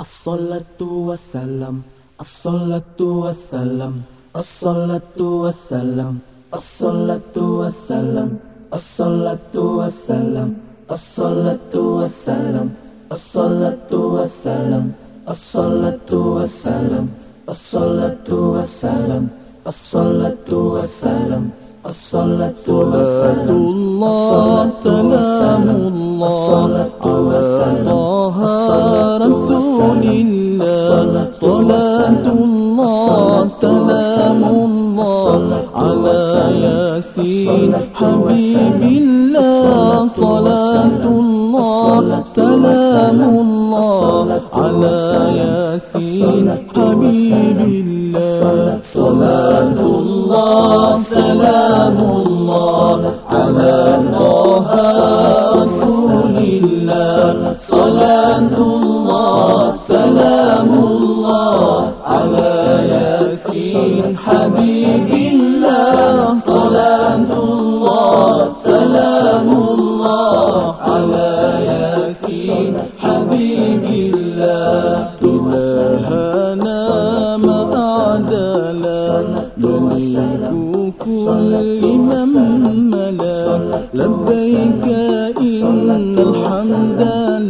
الصلاة والسلام الصلاة والسلام الصلاة والسلام الصلاة والسلام الصلاة والسلام الصلاة والسلام الصلاة والسلام الصلاة والسلام الصلاة والسلام الصلاة والسلام الصلاة صلاة الله سلام الله على طه على ياسين حبيب الله صلاة الله سلام الله على ياسين حبيب الله صلاة الله سلام الله على حبيب الله إلهنا ما أعدلا ملك كل من ملا لبيك إن الحمد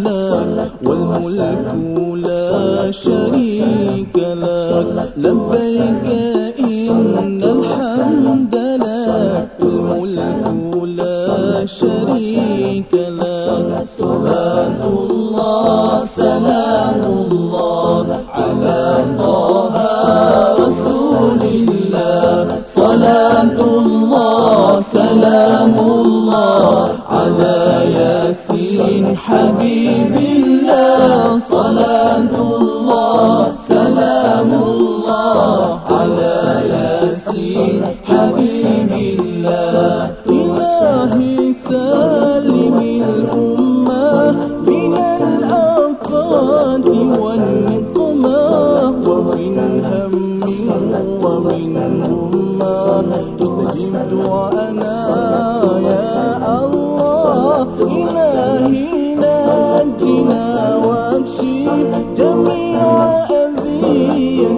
لك والملك لا شريك لك لبيك إن الحمد لك والملك لا شريك لك صلاة الله سلام الله على طه الهم ومنهم ما استجبت وأنا يا الله إلهي ناجنا واكشف جميع أذية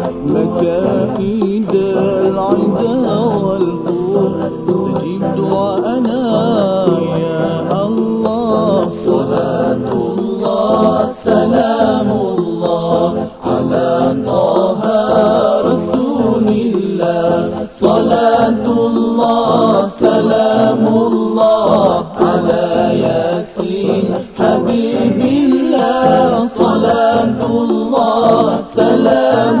لك مكائدك سلام الله على ياسين حبيب الله. صلاة الله سلام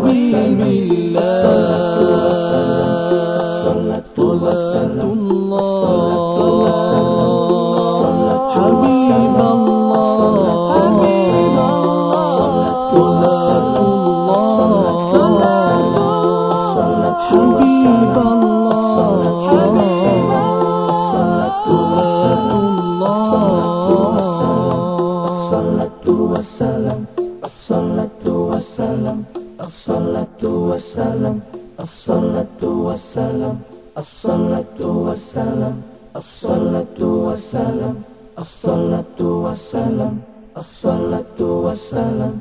الله حبيب الله. صلاة الصلاة والسلام الصلاة والسلام الصلاة والسلام الصلاة والسلام الصلاة والسلام الصلاة والسلام الصلاة والسلام الصلاة والسلام